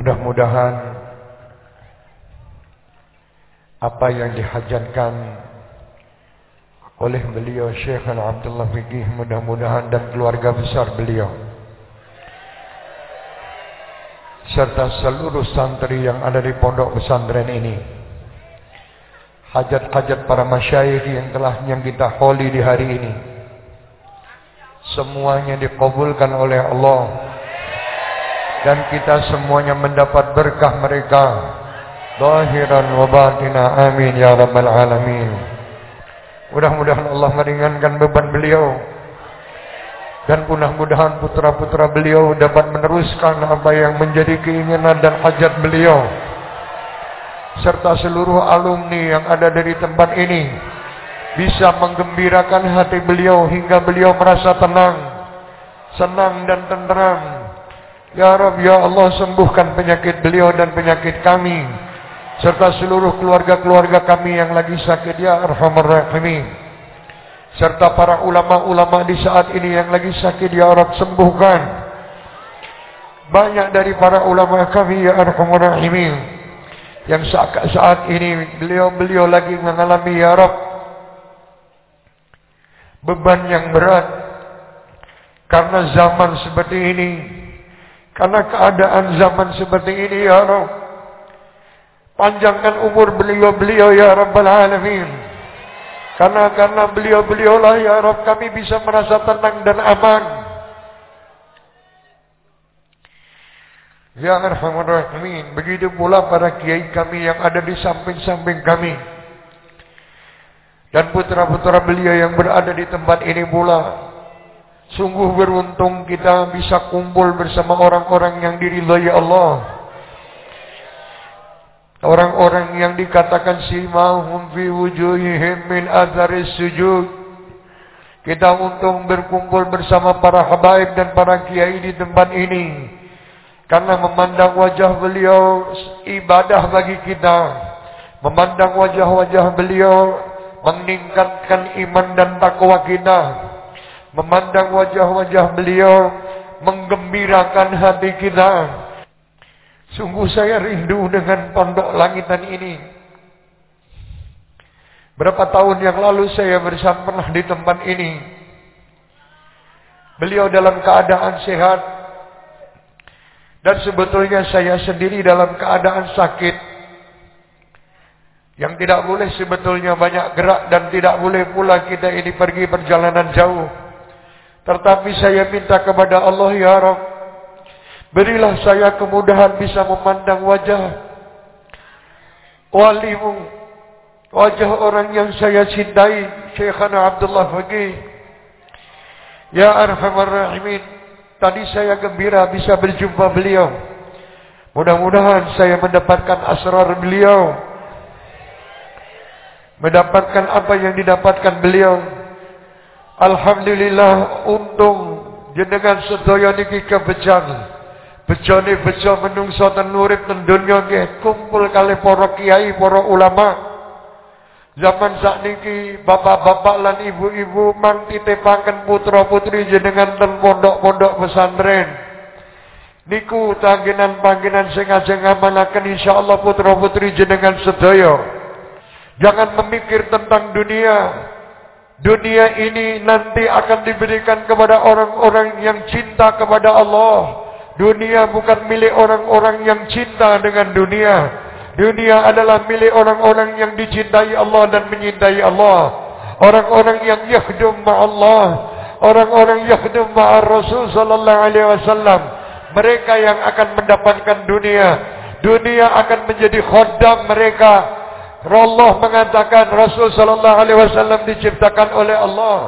Mudah-mudahan apa yang dihajankan oleh beliau Syekh Abdullah Fiqih mudah-mudahan dan keluarga besar beliau serta seluruh santri yang ada di pondok pesantren ini hajat-hajat para masyayikh yang telah yang kita holi di hari ini semuanya dikabulkan oleh Allah dan kita semuanya mendapat berkah mereka. Zahiran wa batina amin ya rabbal alamin. Mudah-mudahan Allah meringankan beban beliau. Dan mudah-mudahan putra-putra beliau dapat meneruskan apa yang menjadi keinginan dan hajat beliau. Serta seluruh alumni yang ada dari tempat ini bisa menggembirakan hati beliau hingga beliau merasa tenang senang dan tenteram Ya Rabb ya Allah sembuhkan penyakit beliau dan penyakit kami serta seluruh keluarga-keluarga kami yang lagi sakit ya arhamar rahimin. Serta para ulama-ulama di saat ini yang lagi sakit ya Rabb sembuhkan. Banyak dari para ulama kami ya arhamar rahimin yang saat, saat ini beliau-beliau lagi mengalami ya Rabb beban yang berat. Karena zaman seperti ini karena keadaan zaman seperti ini ya Rabb Panjangkan umur beliau-beliau ya Rabbal Alamin. Karena karena beliau-beliau lah ya Rabb kami bisa merasa tenang dan aman. Ya Arhamar Rahimin. Begitu pula para kiai kami yang ada di samping-samping kami. Dan putra-putra beliau yang berada di tempat ini pula. Sungguh beruntung kita bisa kumpul bersama orang-orang yang diridhai Allah. Orang-orang yang dikatakan simahum fi wujuhihim min adharis sujud. Kita untung berkumpul bersama para habaib dan para kiai di tempat ini. Karena memandang wajah beliau ibadah bagi kita. Memandang wajah-wajah beliau meningkatkan iman dan takwa kita. Memandang wajah-wajah beliau menggembirakan hati kita. Sungguh saya rindu dengan pondok langitan ini. Berapa tahun yang lalu saya bersama pernah di tempat ini. Beliau dalam keadaan sehat. Dan sebetulnya saya sendiri dalam keadaan sakit. Yang tidak boleh sebetulnya banyak gerak dan tidak boleh pula kita ini pergi perjalanan jauh. Tetapi saya minta kepada Allah ya Rabb. Berilah saya kemudahan bisa memandang wajah walimu, wajah orang yang saya cintai, Syekhana Abdullah Faqih. Ya Arhamar Rahimin, tadi saya gembira bisa berjumpa beliau. Mudah-mudahan saya mendapatkan asrar beliau. Mendapatkan apa yang didapatkan beliau. Alhamdulillah untung jenengan sedaya niki kebejan. Bejane bejo menungso ten urip ten donya nggih kumpul kali para kiai, para ulama. Zaman sakniki bapak-bapak lan ibu-ibu mang titipaken putra-putri jenengan ten pondok-pondok pesantren. Niku tangginan-pangginan sing ajeng ngamalaken insyaallah putra-putri jenengan sedaya. Jangan memikir tentang dunia. Dunia ini nanti akan diberikan kepada orang-orang yang cinta kepada Allah. Dunia bukan milik orang-orang yang cinta dengan dunia. Dunia adalah milik orang-orang yang dicintai Allah dan menyintai Allah. Orang-orang yang yahdum Allah, Orang-orang yahdum ma'ar Rasul sallallahu alaihi wasallam. Mereka yang akan mendapatkan dunia. Dunia akan menjadi khodam mereka. Allah mengatakan Rasul sallallahu alaihi wasallam diciptakan oleh Allah.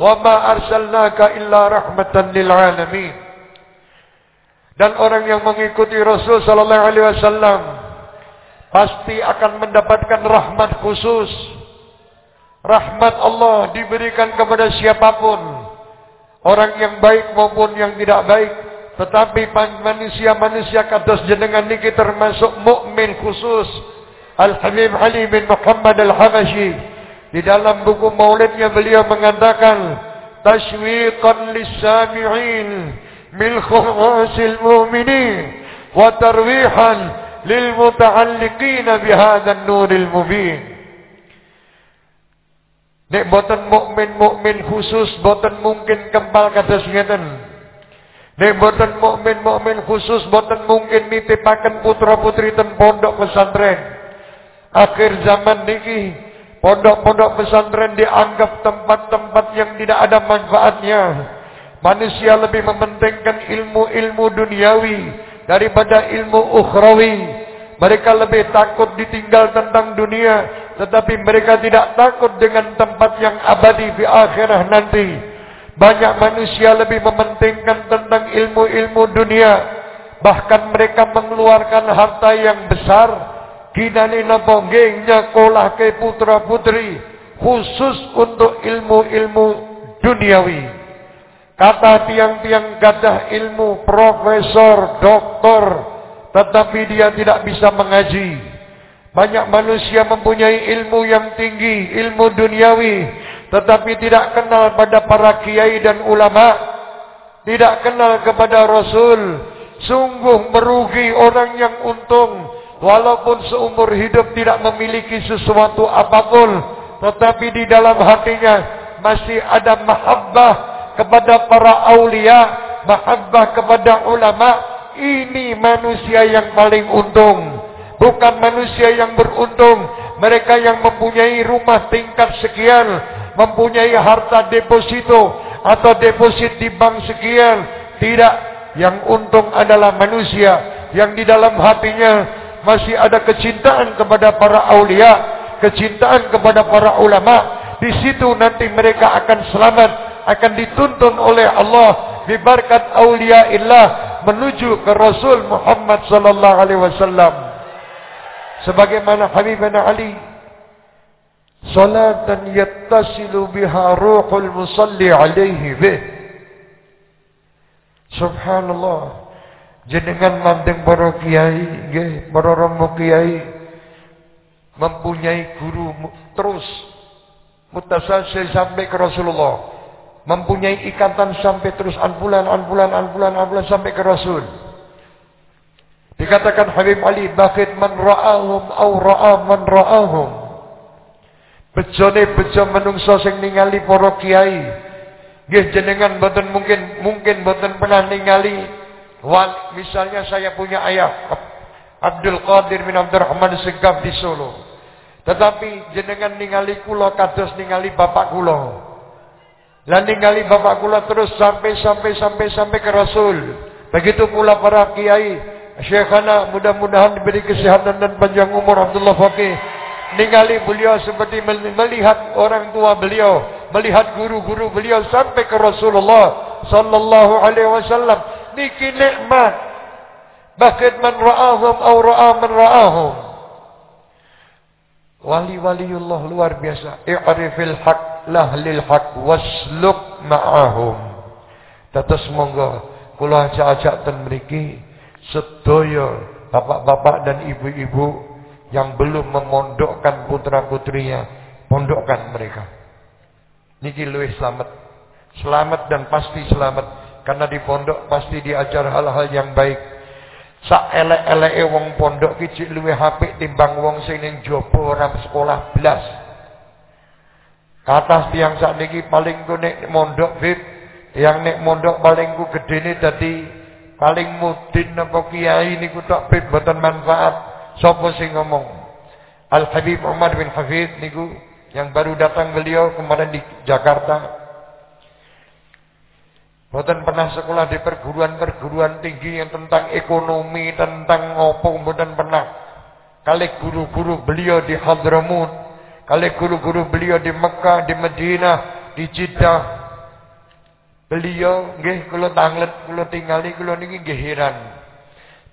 Wa ma arsalnaka illa rahmatan lil alamin. Dan orang yang mengikuti Rasul sallallahu alaihi wasallam pasti akan mendapatkan rahmat khusus. Rahmat Allah diberikan kepada siapa pun. Orang yang baik maupun yang tidak baik. Tetapi manusia-manusia kados jenengan niki termasuk mukmin khusus. Al-Habib Ali bin Muhammad Al-Habashi di dalam buku maulidnya beliau mengatakan tashwiqan lis-sami'in min khuwasil mu'minin wa tarwihan lil muta'alliqin bi hadzal nuril mubin. Nek boten mukmin-mukmin khusus boten mungkin kempal kados ngeten. Nek boten mukmin mukmin khusus boten mungkin nitipaken putra putri ten pondok pesantren. Akhir zaman niki pondok-pondok pesantren dianggap tempat-tempat yang tidak ada manfaatnya. Manusia lebih mementingkan ilmu-ilmu duniawi daripada ilmu ukhrawi. Mereka lebih takut ditinggal tentang dunia, tetapi mereka tidak takut dengan tempat yang abadi di akhirah nanti. Banyak manusia lebih mementingkan tentang ilmu-ilmu dunia, bahkan mereka mengeluarkan harta yang besar. Kinani napa nyekolah ke putra-putri khusus untuk ilmu-ilmu duniawi. Kata tiang-tiang gadah ilmu, profesor, doktor, tetapi dia tidak bisa mengaji. Banyak manusia mempunyai ilmu yang tinggi, ilmu duniawi, tetapi tidak kenal pada para kiai dan ulama, tidak kenal kepada Rasul. Sungguh merugi orang yang untung, walaupun seumur hidup tidak memiliki sesuatu apa pun, tetapi di dalam hatinya masih ada mahabbah kepada para aulia, mahabbah kepada ulama, ini manusia yang paling untung. Bukan manusia yang beruntung, mereka yang mempunyai rumah tingkat sekian, mempunyai harta deposito atau deposit di bank sekian. Tidak, yang untung adalah manusia yang di dalam hatinya masih ada kecintaan kepada para aulia, kecintaan kepada para ulama. Di situ nanti mereka akan selamat akan dituntun oleh Allah. Di berkat aulia illah menuju ke Rasul Muhammad sallallahu alaihi wasallam. Sebagaimana Habibana Ali salatan yattasilu biha ruhul musalli alaihi bih. Subhanallah jenengan mandeng para kiai nggih para romo kiai mempunyai guru terus mutasalsil sampai ke Rasulullah mempunyai ikatan sampai terus anbulan, anbulan, anbulan, anbulan sampai ke Rasul. Dikatakan Habib Ali, bakit man ra'ahum au ra'a man ra'ahum. Bejone bejo menungso sing ningali para kiai. Nggih jenengan boten mungkin mungkin boten pernah ningali wal misalnya saya punya ayah Abdul Qadir bin Abdurrahman Segaf di Solo. Tetapi jenengan ningali kula kados ningali bapak kula. Dan ningali bapak kula terus sampai sampai sampai sampai ke Rasul. Begitu pula para kiai, syekhana mudah-mudahan diberi kesehatan dan panjang umur Abdullah Faqih. Ningali beliau seperti melihat orang tua beliau, melihat guru-guru beliau sampai ke Rasulullah sallallahu alaihi wasallam. Niki nikmat. Bahkan man ra'ahum au ra'a man ra'ahum. Wali-waliullah luar biasa. I'rifil haq lahlil haq wasluk ma'ahum tetes monggo kula ajak-ajak ten mriki sedaya bapak-bapak dan ibu-ibu yang belum memondokkan putra-putrinya pondokkan mereka niki luwih selamat selamat dan pasti selamat karena di pondok pasti diajar hal-hal yang baik sak elek-eleke wong pondok ki cik luwih timbang wong sing ning jaba ora sekolah blas Kata tiang sak niki paling ku nek mondok bib, yang nek mondok paling ku gedene dadi paling mudin napa kiai niku tok bib boten manfaat. Sopo sing ngomong? Al Habib Umar bin Hafid niku yang baru datang beliau kemarin di Jakarta. Boten pernah sekolah di perguruan-perguruan tinggi yang tentang ekonomi, tentang ngopo, boten pernah. Kali guru-guru beliau di Hadramut, Kali guru-guru beliau di Mekah, di Madinah, di Jeddah. Beliau nggih kula tanglet kula tingali kula niki nggih heran.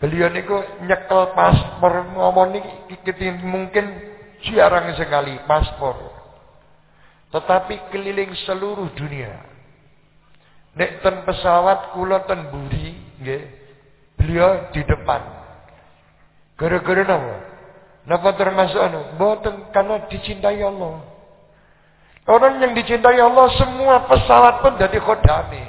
Beliau niku nyekel paspor ngomong niki mungkin jarang sekali paspor. Tetapi keliling seluruh dunia. Nek ten pesawat kula ten buri nggih. Beliau di depan. Gara-gara napa? Napa termasuk anu? Boten karena dicintai Allah. Orang yang dicintai Allah semua pesawat pun jadi khodami.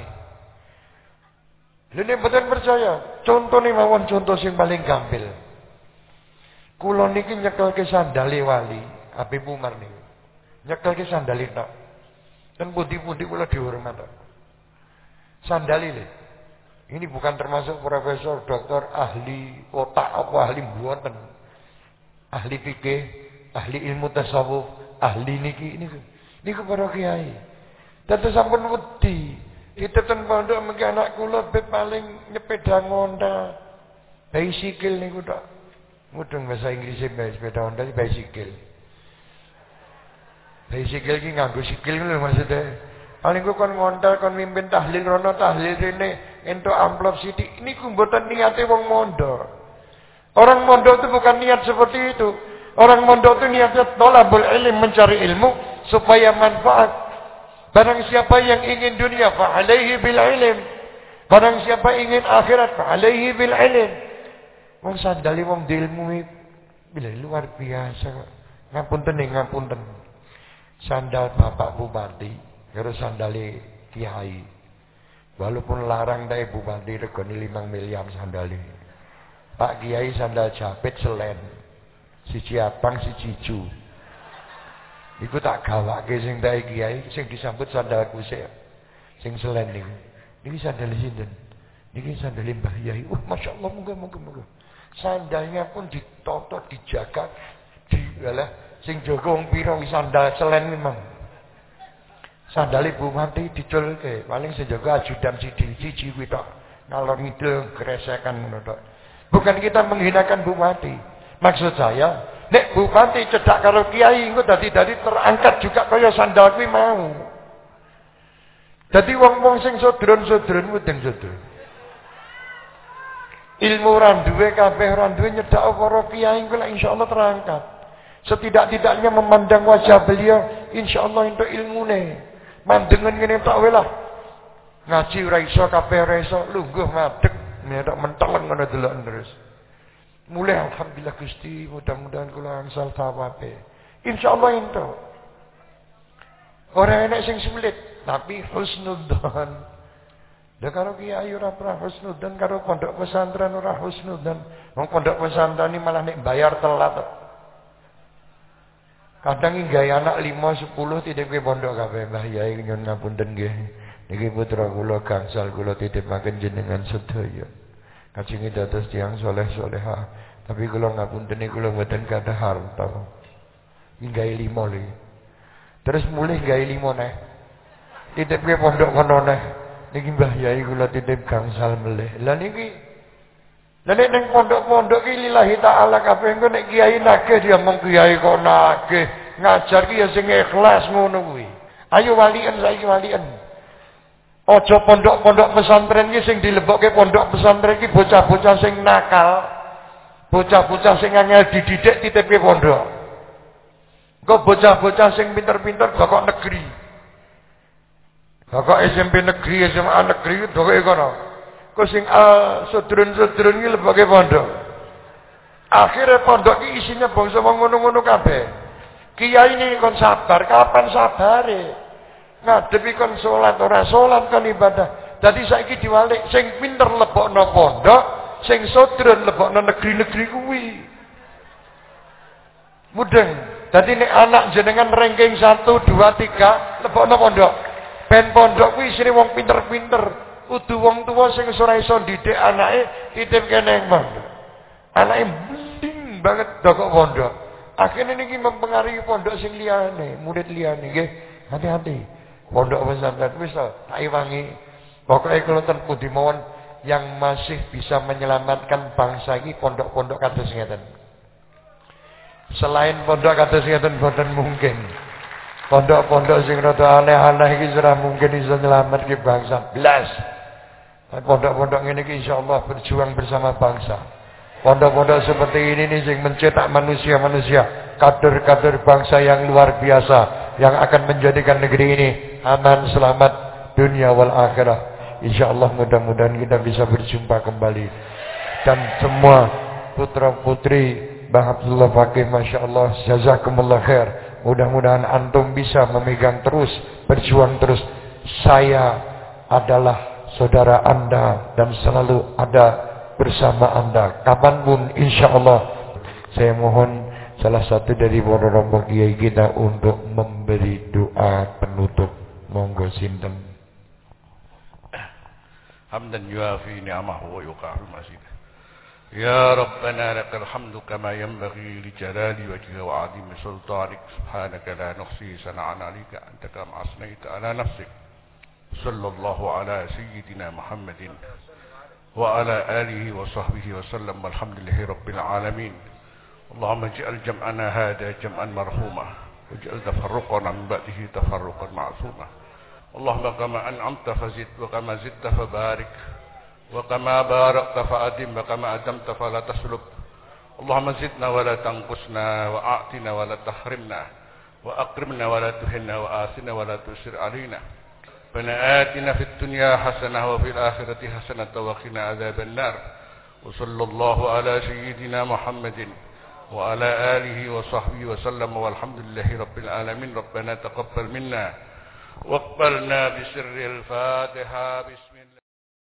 Ini betul percaya. Contoh nih mawon contoh sing paling gampil. Kulo niki nyekel ke sandali wali, Habib Umar nih. Nyekel ke sandali tak. Dan budi-budi kula dihormat. Sandali le. Ini bukan termasuk profesor, doktor, ahli otak apa ahli buatan. Ahli fikih, ahli ilmu tasawuf, ahli niki ini. Niku para kiai. Dadi sampun wedi. Kita ten pondok mengki anak kula paling nyepeda ngonda. Bicycle niku tok. Mudeng bahasa Inggrisnya sepeda ini bicycle. Bicycle ini nganggo sikil lho maksudnya. Paling gue kon ngontar kon mimpin tahlil rono tahlil ini entuk amplop sidik. Ini kumbutan niatnya wong mondo. Orang mondo itu bukan niat seperti itu. Orang mondo itu niatnya tolabul ilm mencari ilmu supaya manfaat. Barang siapa yang ingin dunia fa'alaihi bil ilm. Barang siapa ingin akhirat fa'alaihi bil ilm. Wong sandali wong dilmu bila luar biasa. Ngapunten nih ngapunten. Sandal Bapak Bupati, karo sandali Kiai. Walaupun larang dari Bupati regoni limang miliar sandali. Pak Kiai sandal japit selen. Siji abang siji ju. Iku tak gawake sing dari Kiai sing disambut sandal kusik. Sing selen niku. Niki sandal sinten? Niki sandal Mbah Yai. Wah, Masya Allah, moga moga. Sandalnya pun ditoto, dijaga, di alah sing jaga wong pira sandal selen memang. Sandal ibu mati diculke, paling sing jaga ajudan siji siji kuwi tok. Ngalor ngidul gresekan ngono. Bukan kita menghinakan Bupati. Maksud saya, nek Bupati cedak karo kiai engko dadi-dadi terangkat juga kaya sandal kuwi mau. Dadi wong-wong sing sodron-sodron mudeng sodron. Ilmu ora duwe kabeh ora duwe nyedak para kiai kula insyaallah terangkat. Setidak-tidaknya memandang wajah beliau insyaallah untuk ilmune. Mandengen ngene tok wae lah. Ngaji ora iso kabeh lungguh madeg nek menteleng ngono delok terus. Mulai alhamdulillah Gusti mudah-mudahan kula angsal thawabe. Insyaallah ento. Ora enek sing sulit, tapi husnudzon. Dah karo kiai ora pernah husnudan karo pondok pesantren ora husnudan. Wong pondok pesantren ini malah nek bayar telat. Kadang gaya anak 5 10 titip ke pondok kabeh Mbah Yai nyun ngapunten nggih. Niki putra kula gangsal kula titipaken jenengan sedaya. Kajenge dados tiyang soleh soleha. Tapi kula ngapunten kula mboten kathah harta. Nggawe 5 lho. Terus mulih gawe 5 neh. Titip ke pondok kono neh. Niki Mbah Yai kula titip gangsal melih. Lah niki Lah nek ning pondok-pondok ki lillahi taala kabeh engko nek kiai nagih dia mong kiai kok nagih. Ngajar ki ya sing ikhlas ngono kuwi. Ayo walian saiki walian. Ojo pondok-pondok pesantren ki sing dilebokke pondok pesantren ki bocah-bocah sing nakal. Bocah-bocah sing angel dididik titipke pondok. Engko bocah-bocah sing pinter-pinter kok negeri. Kakak SMP negeri, SMA negeri itu doke kono. Kok sing uh, sudrun-sudrun iki lebake pondok. Akhirnya pondok iki isinya bangsa ngono-ngono kabeh. Kiai ini kon sabar, kapan sabare? Ngadepi kon salat ora salat kon ibadah. Dadi saiki diwalik sing pinter lebokno pondok, sing sudrun lebokno negeri-negeri kuwi. Mudeng. Dadi nek anak jenengan ranking 1 2 3 lebokno pondok. Ben pondok kuwi isine wong pinter-pinter. Kudu wong tua sing ora iso didik anake titip kene pondok. Anake mending banget dokok pondok. Akhirnya niki mempengaruhi pondok sing liyane, murid liyane nggih. Hati-hati. Pondok pesantren wis tak iwangi. Pokoke kalau ten pundi mawon yang masih bisa menyelamatkan bangsa ini pondok-pondok kados ngeten. Selain pondok kados ngeten boten mungkin. Pondok-pondok sing rada aneh-aneh iki ora mungkin iso nyelametke bangsa blas. Pondok-pondok ngene iki insyaallah berjuang bersama bangsa. Pondok-pondok seperti ini nih sing mencetak manusia-manusia, kader-kader bangsa yang luar biasa yang akan menjadikan negeri ini aman, selamat dunia wal akhirah. Insyaallah mudah-mudahan kita bisa berjumpa kembali. Dan semua putra-putri Bang Abdullah Fakih Masya Allah Jazakumullah khair Mudah-mudahan antum bisa memegang terus, berjuang terus. Saya adalah saudara Anda dan selalu ada bersama Anda. Kapanpun insya Allah saya mohon salah satu dari para rombong kiai kita untuk memberi doa penutup. Monggo sinten. Hamdan yuafi ni'amahu wa yuqafi masjidah. يا ربنا لك الحمد كما ينبغي لجلال وجهك وعظيم سلطانك سبحانك لا نحصي ثناء عليك أنت كما أثنيت على نفسك صلى الله على سيدنا محمد وعلى آله وصحبه وسلم والحمد لله رب العالمين. اللهم اجعل جمعنا هذا جمعا مرحوما واجعل تفرقنا من بعده تفرقا معصوما. اللهم كما أنعمت فزد وكما زدت فبارك وكما باركت فأدم وكما أدمت فلا تسلب. اللهم زدنا ولا تنقصنا وأعطنا ولا تحرمنا وأكرمنا ولا تهنا وآثنا ولا تسر علينا. ربنا آتنا في الدنيا حسنة وفي الآخرة حسنة وقنا عذاب النار. وصلى الله على سيدنا محمد وعلى آله وصحبه وسلم والحمد لله رب العالمين. ربنا تقبل منا. واقبلنا بسر الفاتحة. بسر